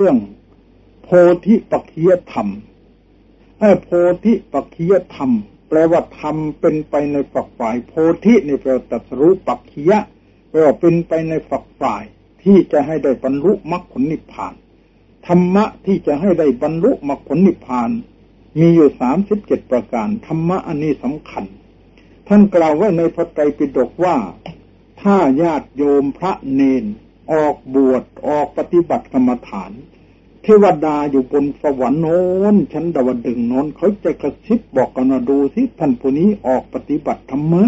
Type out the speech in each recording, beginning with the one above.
เรื่องโพธิปัจจยธรรมไอ้โพธิปัจจยธรรม แปลว่าธรรมเป็นไปในฝักฝ่าย โพธิในแปลว่าตัสรู้ปัจจยแปลว่าเป็นไปในฝักฝ่าย ที่จะให้ได้บรรลุมรรคผลนิพพาน ธรรมะที่จะให้ได้บรรลุมรรคผลนิพพาน มีอยู่สามสิบเจ็ดประการ ธรรมะอันนี้สำคัญ ท่านกล่าวไว้ในพระไตรปิฎกว่า ถ้าญาติโยมพระเนน ออกบวชออกปฏิบัติกรรมฐาน เทวดาอยู่บนสวรรค์โน้นชั้นดาวดึงโน้นเขาจะกระซิบบอกกันมาดูสิท่านผู้นี้ออกปฏิบัติธรรมะ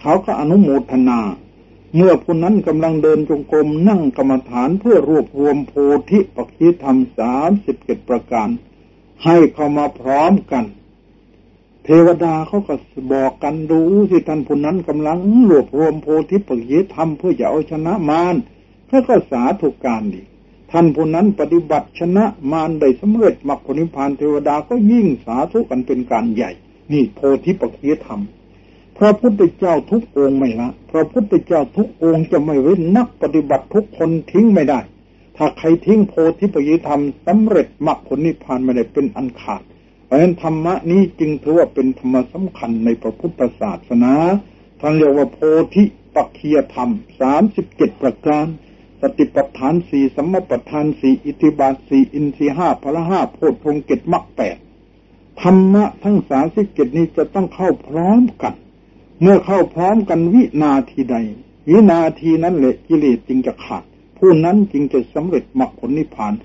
เขาก็อนุโมทนา เมื่อผู้นั้นกำลังเดินจงกรมนั่งกรรมฐานเพื่อรวบรวมโพธิปัจจิธรรมสามสิบเจ็ดประการ ให้เข้ามาพร้อมกัน เทวดาเขาก็บอกกันดูสิท่านผู้นั้นกำลังรวบรวมโพธิปัจจิธรรมเพื่อจะเอาชนะมารเขาก็สาธุการดีท่านผู้นั้นปฏิบัติชนะมารได้สำเร็จมรรคผลนิพพานเทวดาก็ยิ่งสาธุกันเป็นการใหญ่ นี่โพธิปัจจยธรรมพระพุทธเจ้าทุกองค์ไม่ละพระพุทธเจ้าทุกองค์จะไม่เว้นนักปฏิบัติทุกคนทิ้งไม่ได้ ถ้าใครทิ้งโพธิปัจจยธรรมสำเร็จมรรคผลนิพพานไม่ได้เป็นอันขาด เพราะฉะนั้นธรรมะนี้จึงถือว่าเป็นธรรมสำคัญในพระพุทธศาสนาท่านเรียกว่าโพธิปัจจยธรรมสามสิบเจ็ดประการ สติปัฏฐานสี่สัมมาปัฏฐานสี่อิทิบาทสี่อินทรีห้าพละห้าโพชฌงเกตมรรคแปดธรรมะทั้งสามสิบเกตนี้จะต้องเข้าพร้อมกัน เมื่อเข้าพร้อมกันวินาทีใด วินาทีนั้นแหละกิเลสจึงจะขาด ผู้นั้นจึงจะสำเร็จมรรคผลนิพพาน